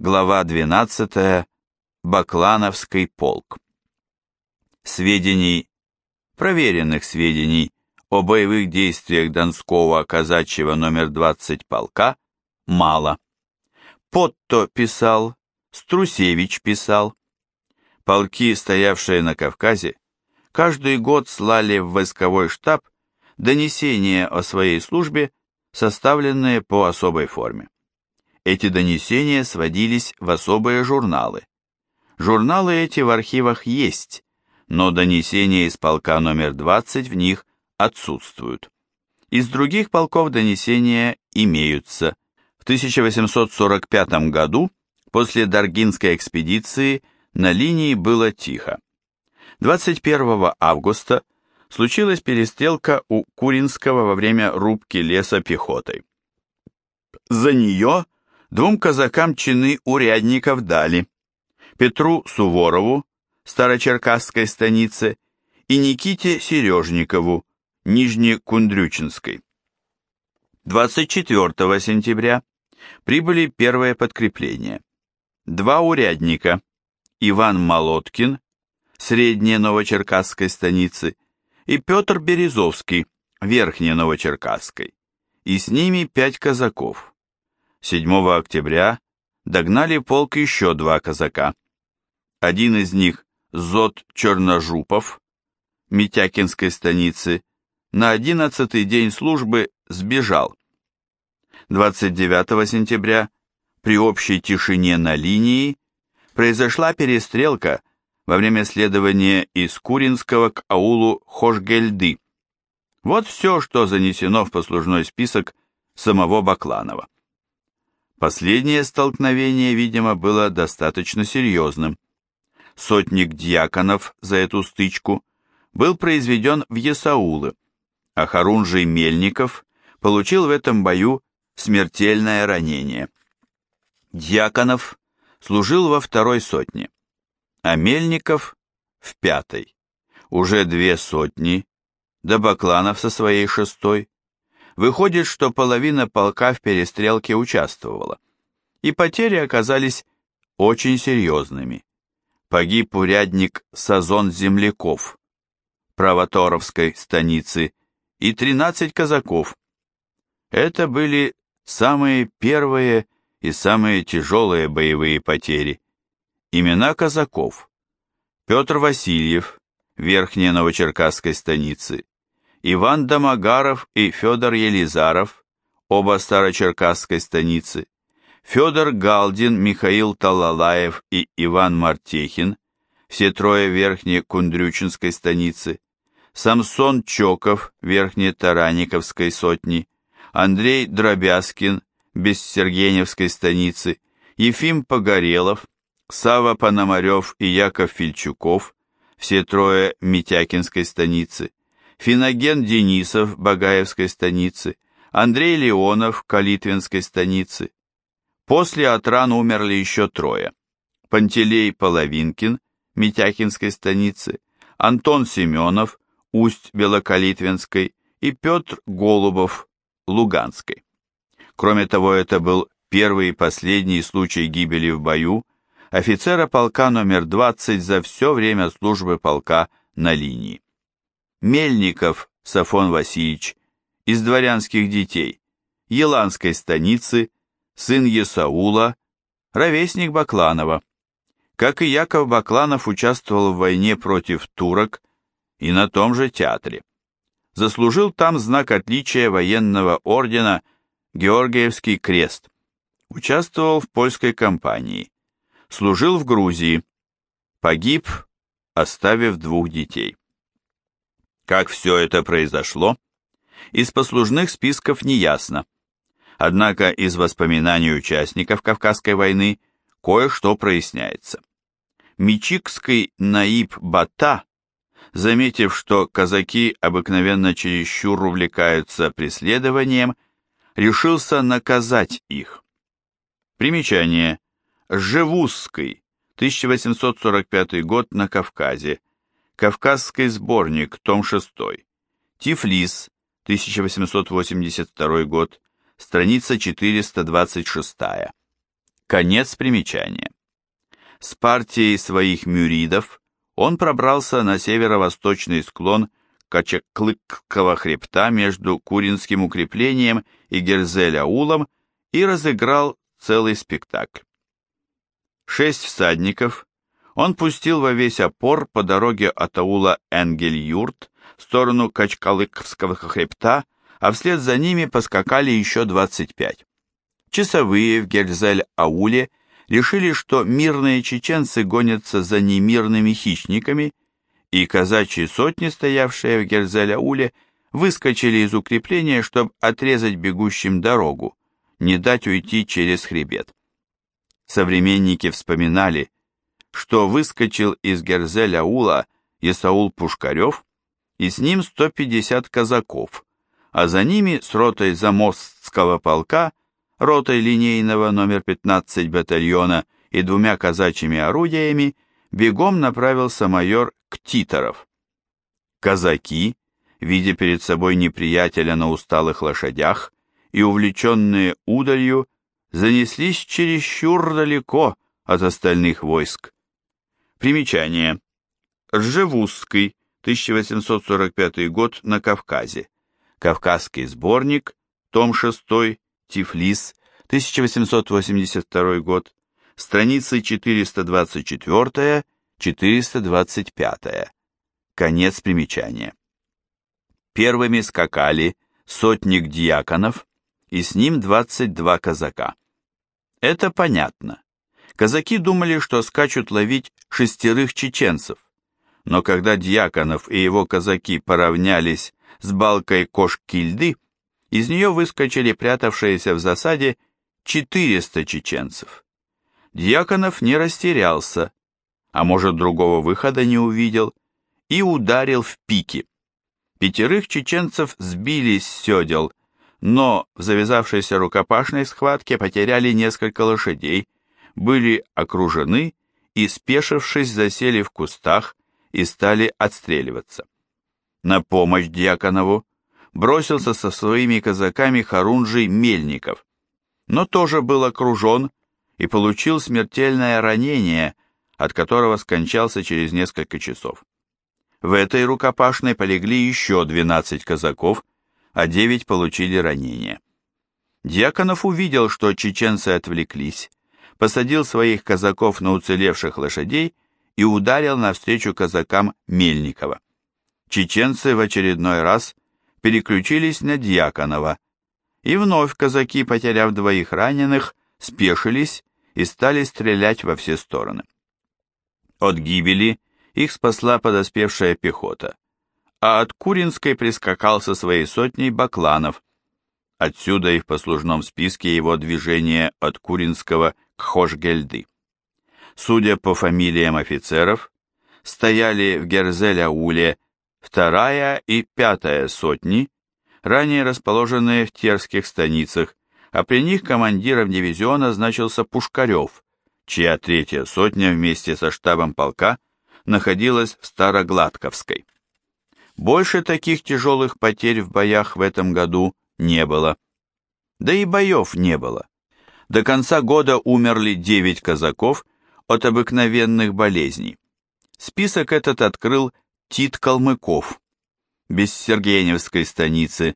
глава 12, Баклановский полк. Сведений, проверенных сведений о боевых действиях Донского казачьего номер 20 полка мало. Потто писал, Струсевич писал. Полки, стоявшие на Кавказе, каждый год слали в войсковой штаб донесения о своей службе, составленные по особой форме. Эти донесения сводились в особые журналы. Журналы эти в архивах есть, но донесения из полка номер 20 в них отсутствуют. Из других полков донесения имеются. В 1845 году, после Даргинской экспедиции, на линии было тихо. 21 августа случилась перестрелка у Куринского во время рубки леса пехотой. За нее двум казакам чины урядников дали. Петру Суворову, Старочеркасской станице, и Никите Сережникову, Нижнекундрючинской. 24 сентября прибыли первые подкрепления. Два урядника, Иван Молоткин, Средней Новочеркасской станицы, и Петр Березовский, Верхней Новочеркасской, и с ними пять казаков. 7 октября догнали полк еще два казака. Один из них, Зод Черножупов, Митякинской станицы, на одиннадцатый день службы сбежал. 29 сентября при общей тишине на линии произошла перестрелка во время следования из Куринского к аулу Хошгельды. Вот все, что занесено в послужной список самого Бакланова. Последнее столкновение, видимо, было достаточно серьезным. Сотник Дьяконов за эту стычку был произведен в Есаулы, а Харунжий Мельников получил в этом бою смертельное ранение. Дьяконов служил во второй сотне, а Мельников в пятой. Уже две сотни, да Бакланов со своей шестой. Выходит, что половина полка в перестрелке участвовала, и потери оказались очень серьезными. Погиб урядник Сазон Земляков, Правоторовской станицы, и 13 казаков. Это были самые первые и самые тяжелые боевые потери. Имена казаков. Петр Васильев, Верхняя Новочеркасской станицы, Иван Домогаров и Федор Елизаров, оба Старочеркасской станицы, Федор Галдин, Михаил Талалаев и Иван Мартехин, все трое Верхней Кундрючинской станицы, Самсон Чоков, Верхней Тараниковской сотни, Андрей Дробяскин, Бессергеневской станицы, Ефим Погорелов, Сава Пономарев и Яков Фильчуков, все трое Митякинской станицы, Финоген Денисов Багаевской станицы, Андрей Леонов Калитвинской станицы. После от ран умерли еще трое. Пантелей Половинкин Митяхинской станицы, Антон Семенов Усть Белокалитвинской и Петр Голубов Луганской. Кроме того, это был первый и последний случай гибели в бою офицера полка номер 20 за все время службы полка на линии. Мельников Сафон Васильевич, из дворянских детей, Еланской станицы, сын Есаула, ровесник Бакланова. Как и Яков Бакланов участвовал в войне против турок и на том же театре. Заслужил там знак отличия военного ордена Георгиевский крест. Участвовал в польской кампании. Служил в Грузии. Погиб, оставив двух детей. Как все это произошло, из послужных списков не ясно. Однако из воспоминаний участников Кавказской войны кое-что проясняется. Мичикский Наиб Бата, заметив, что казаки обыкновенно чересчур увлекаются преследованием, решился наказать их. Примечание. Живузский, 1845 год на Кавказе, Кавказский сборник, том 6. Тифлис, 1882 год, страница 426. Конец примечания. С партией своих мюридов он пробрался на северо-восточный склон Качаклыкского хребта между Куринским укреплением и Герзель-аулом и разыграл целый спектакль. Шесть всадников он пустил во весь опор по дороге от аула Энгель-Юрт в сторону Качкалыковского хребта, а вслед за ними поскакали еще 25. Часовые в Герзель-ауле решили, что мирные чеченцы гонятся за немирными хищниками, и казачьи сотни, стоявшие в Герзеляуле, выскочили из укрепления, чтобы отрезать бегущим дорогу, не дать уйти через хребет. Современники вспоминали, что выскочил из Герзеляула Исаул Пушкарев, и с ним 150 казаков, а за ними с ротой Замостского полка ротой линейного номер 15 батальона и двумя казачьими орудиями бегом направился майор Ктиторов. Казаки, видя перед собой неприятеля на усталых лошадях и увлеченные удалью, занеслись чересчур далеко от остальных войск. Примечание. Ржевузский, 1845 год, на Кавказе. Кавказский сборник, том 6, Тифлис, 1882 год, страницы 424-425. Конец примечания. Первыми скакали сотник дьяконов и с ним 22 казака. Это понятно. Казаки думали, что скачут ловить шестерых чеченцев, но когда Дьяконов и его казаки поравнялись с балкой Кош-Кильды, из нее выскочили прятавшиеся в засаде 400 чеченцев. Дьяконов не растерялся, а может другого выхода не увидел, и ударил в пики. Пятерых чеченцев сбили с седел, но в завязавшейся рукопашной схватке потеряли несколько лошадей, были окружены и, спешившись, засели в кустах и стали отстреливаться. На помощь Дьяконову бросился со своими казаками Харунжий Мельников, но тоже был окружен и получил смертельное ранение, от которого скончался через несколько часов. В этой рукопашной полегли еще 12 казаков, а 9 получили ранения. Дьяконов увидел, что чеченцы отвлеклись, посадил своих казаков на уцелевших лошадей и ударил навстречу казакам Мельникова. Чеченцы в очередной раз переключились на Дьяконова, и вновь казаки, потеряв двоих раненых, спешились и стали стрелять во все стороны. От гибели их спасла подоспевшая пехота, а от Куринской прискакал со своей сотней Бакланов. Отсюда и в послужном списке его движение от Куринского к Хошгельды. Судя по фамилиям офицеров, стояли в Герзеля-Уле вторая и пятая сотни, ранее расположенные в терских станицах, а при них командиром дивизиона значился Пушкарев, чья третья сотня вместе со штабом полка находилась в Старогладковской. Больше таких тяжелых потерь в боях в этом году не было. Да и боев не было. До конца года умерли 9 казаков от обыкновенных болезней. Список этот открыл Тит Калмыков, без Сергеевской станицы,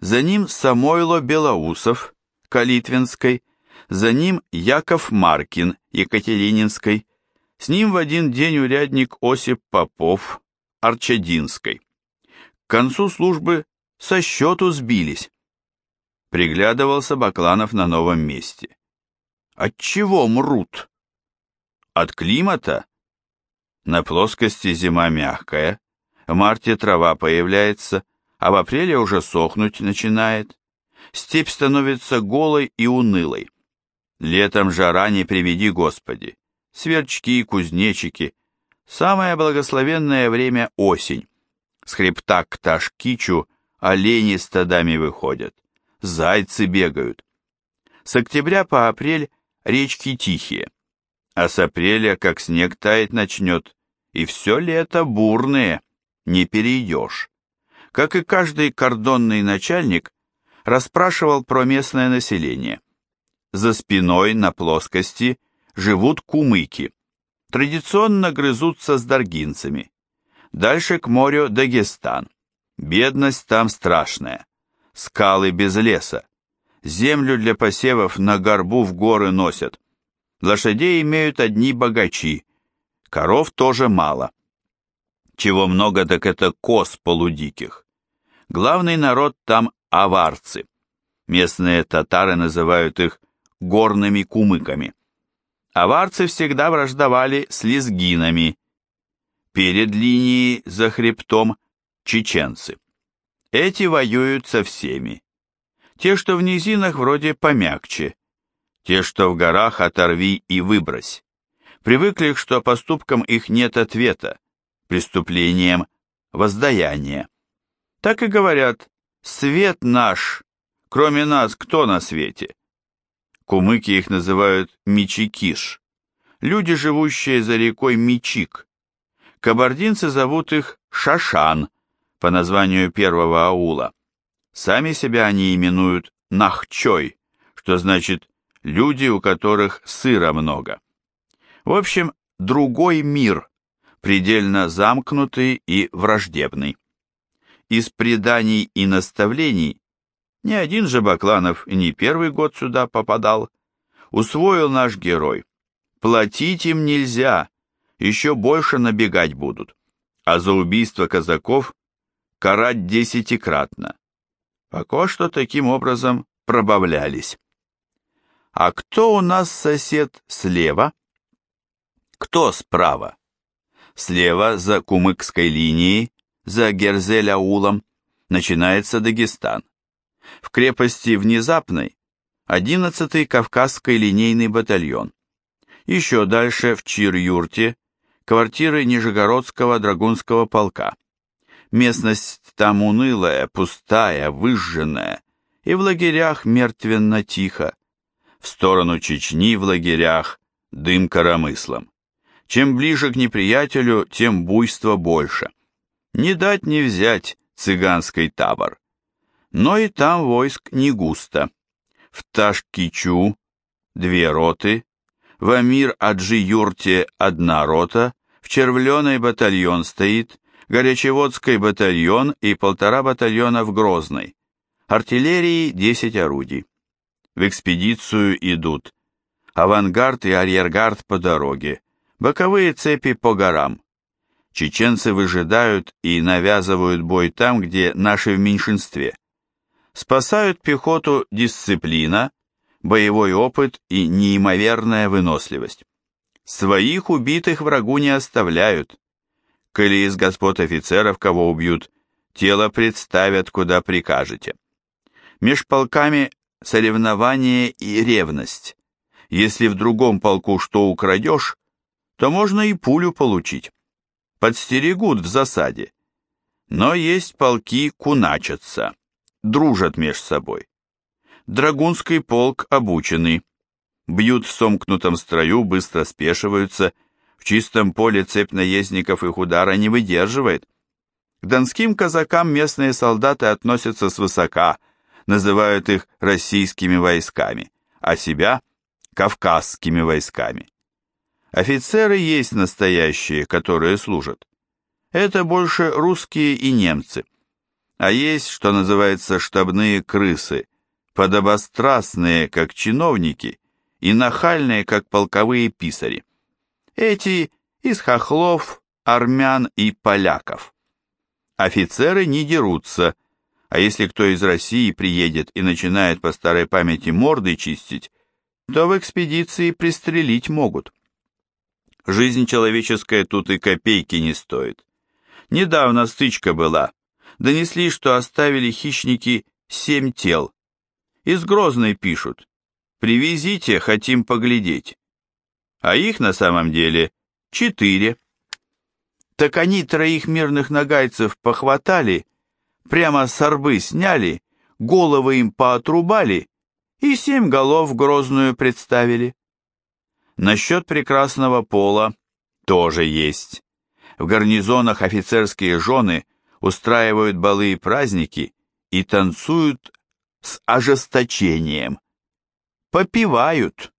за ним Самойло Белоусов, Калитвинской, за ним Яков Маркин, Екатерининской, с ним в один день урядник Осип Попов, Арчадинской. К концу службы со счету сбились. Приглядывался Бакланов на новом месте. От чего мрут? От климата? На плоскости зима мягкая, в марте трава появляется, а в апреле уже сохнуть начинает. Степь становится голой и унылой. Летом жара не приведи Господи. Сверчки, кузнечики. Самое благословенное время осень. С хребта к Ташкичу олени стадами выходят. Зайцы бегают. С октября по апрель речки тихие. А с апреля, как снег таять начнет, и все лето бурные не перейдешь. Как и каждый кордонный начальник, расспрашивал про местное население. за спиной на плоскости живут кумыки. Традиционно грызутся с даргинцами. Дальше к морю Дагестан. Бедность там страшная. Скалы без леса. Землю для посевов на горбу в горы носят. Лошадей имеют одни богачи. Коров тоже мало. Чего много, так это коз полудиких. Главный народ там аварцы. Местные татары называют их горными кумыками. Аварцы всегда враждовали с лезгинами. Перед линией за хребтом чеченцы. Эти воюют со всеми. Те, что в низинах, вроде помягче. Те, что в горах, оторви и выбрось. Привыкли, что поступкам их нет ответа, преступлением воздаяние. Так и говорят, свет наш, кроме нас кто на свете? Кумыки их называют Мичикиш, люди, живущие за рекой Мичик. Кабардинцы зовут их Шашан, по названию первого аула. Сами себя они именуют Нахчой, что значит «люди, у которых сыра много». В общем, другой мир, предельно замкнутый и враждебный. Из преданий и наставлений ни один же Бакланов и не первый год сюда попадал. Усвоил наш герой. Платить им нельзя, еще больше набегать будут. А за убийство казаков карать десятикратно. Пока что таким образом пробавлялись. А кто у нас сосед слева? Кто справа? Слева, за Кумыкской линией, за Герзель-аулом, начинается Дагестан в крепости Внезапной 11-й Кавказский линейный батальон. Еще дальше, в Чир-Юрте, квартиры Нижегородского драгунского полка. Местность там унылая, пустая, выжженная, и в лагерях мертвенно-тихо. В сторону Чечни в лагерях дым коромыслом. Чем ближе к неприятелю, тем буйства больше. Не дать не взять цыганский табор. Но и там войск не густо. В Ташкичу две роты, в Амир-Аджи-Юрте одна рота, в Червленой батальон стоит, Горячеводский батальон и полтора батальона в Грозной. Артиллерии 10 орудий. В экспедицию идут авангард и арьергард по дороге, боковые цепи по горам. Чеченцы выжидают и навязывают бой там, где наши в меньшинстве. Спасают пехоту дисциплина, боевой опыт и неимоверная выносливость. Своих убитых врагу не оставляют. Коли из господ офицеров кого убьют, тело представят, куда прикажете. Меж полками соревнование и ревность. Если в другом полку что украдешь, то можно и пулю получить. Подстерегут в засаде. Но есть полки куначатся дружат меж собой. Драгунский полк обученный. Бьют в сомкнутом строю, быстро спешиваются, в чистом поле цепь наездников их удара не выдерживает. К донским казакам местные солдаты относятся свысока, называют их российскими войсками, а себя – кавказскими войсками. Офицеры есть настоящие, которые служат. Это больше русские и немцы а есть, что называется, штабные крысы, подобострастные, как чиновники, и нахальные, как полковые писари. Эти из хохлов, армян и поляков. Офицеры не дерутся, а если кто из России приедет и начинает по старой памяти морды чистить, то в экспедиции пристрелить могут. Жизнь человеческая тут и копейки не стоит. Недавно стычка была, донесли, что оставили хищники семь тел. Из Грозной пишут. Привезите, хотим поглядеть. А их на самом деле четыре. Так они троих мирных нагайцев похватали, прямо с орбы сняли, головы им поотрубали и семь голов Грозную представили. Насчет прекрасного пола тоже есть. В гарнизонах офицерские жены устраивают балы и праздники и танцуют с ожесточением. попивают.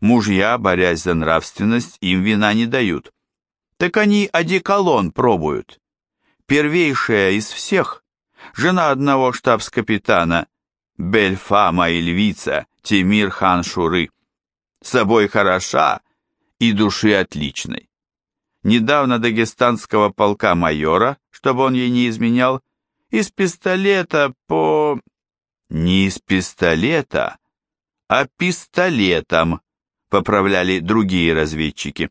Мужья, борясь за нравственность, им вина не дают. Так они одеколон пробуют. Первейшая из всех, жена одного штабс-капитана, Бельфама и львица Тимир хан Шуры. Собой хороша и души отличной. Недавно дагестанского полка майора, чтобы он ей не изменял, из пистолета по... Не из пистолета, а пистолетом, поправляли другие разведчики.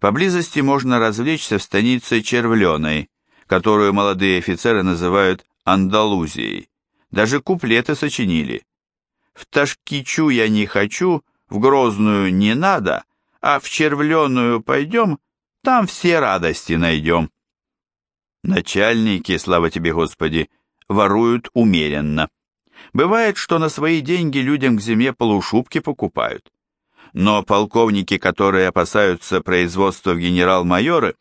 Поблизости можно развлечься в станице Червленой, которую молодые офицеры называют Андалузией. Даже куплеты сочинили. В Ташкичу я не хочу, в Грозную не надо, а в Червленую пойдем, там все радости найдем. Начальники, слава тебе, Господи, воруют умеренно. Бывает, что на свои деньги людям к зиме полушубки покупают. Но полковники, которые опасаются производства в генерал-майоры,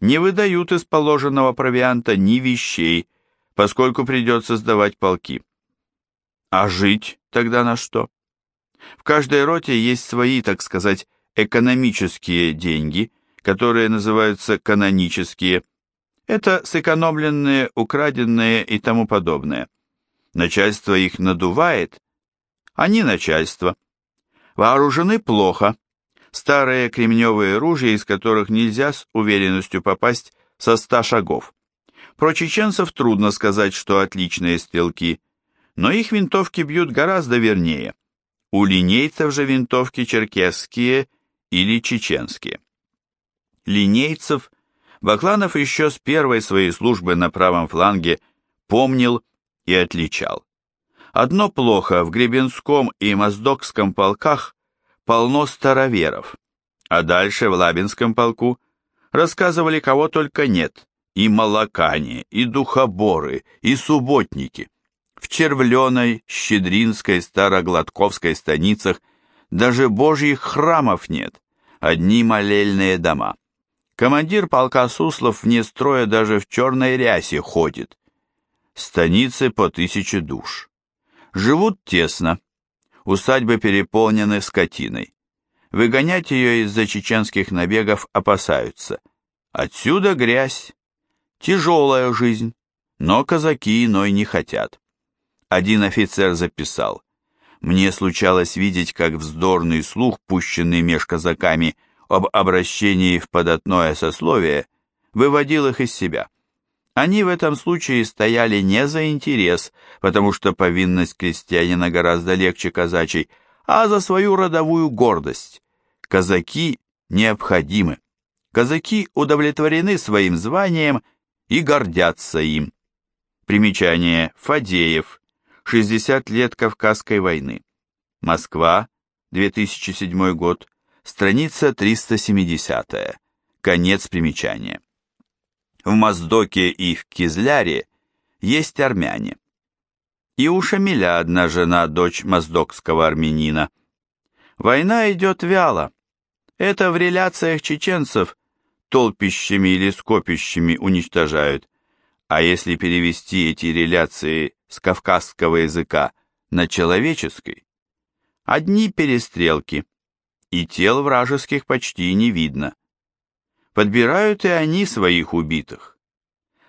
не выдают из положенного провианта ни вещей, поскольку придется сдавать полки. А жить тогда на что? В каждой роте есть свои, так сказать, экономические деньги, которые называются канонические. Это сэкономленные, украденные и тому подобное. Начальство их надувает, они начальство. Вооружены плохо. Старые кремневые ружья, из которых нельзя с уверенностью попасть со ста шагов. Про чеченцев трудно сказать, что отличные стрелки, но их винтовки бьют гораздо вернее. У линейцев же винтовки черкесские или чеченские. Линейцев Бакланов еще с первой своей службы на правом фланге помнил и отличал. Одно плохо, в Гребенском и Моздокском полках полно староверов, а дальше в Лабинском полку рассказывали кого только нет, и молокане, и духоборы, и субботники. В Червленой, Щедринской, Старогладковской станицах даже божьих храмов нет, одни молельные дома. Командир полка Суслов вне строя даже в черной рясе ходит, станицы по тысяче душ. Живут тесно, усадьбы переполнены скотиной. Выгонять ее из-за чеченских набегов опасаются. Отсюда грязь. Тяжелая жизнь, но казаки иной не хотят. Один офицер записал. Мне случалось видеть, как вздорный слух, пущенный меж казаками об обращении в податное сословие, выводил их из себя. Они в этом случае стояли не за интерес, потому что повинность крестьянина гораздо легче казачей, а за свою родовую гордость. Казаки необходимы. Казаки удовлетворены своим званием и гордятся им. Примечание. Фадеев. 60 лет Кавказской войны. Москва. 2007 год. Страница 370. Конец примечания. В Моздоке и в Кизляре есть армяне. И у Шамиля одна жена, дочь моздокского армянина. Война идет вяло. Это в реляциях чеченцев толпищами или скопищами уничтожают. А если перевести эти реляции с кавказского языка на человеческий, одни перестрелки, и тел вражеских почти не видно. Подбирают и они своих убитых.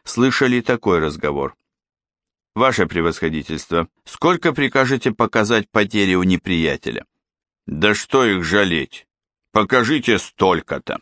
Слышали такой разговор. Ваше превосходительство, сколько прикажете показать потери у неприятеля? Да что их жалеть? Покажите столько-то.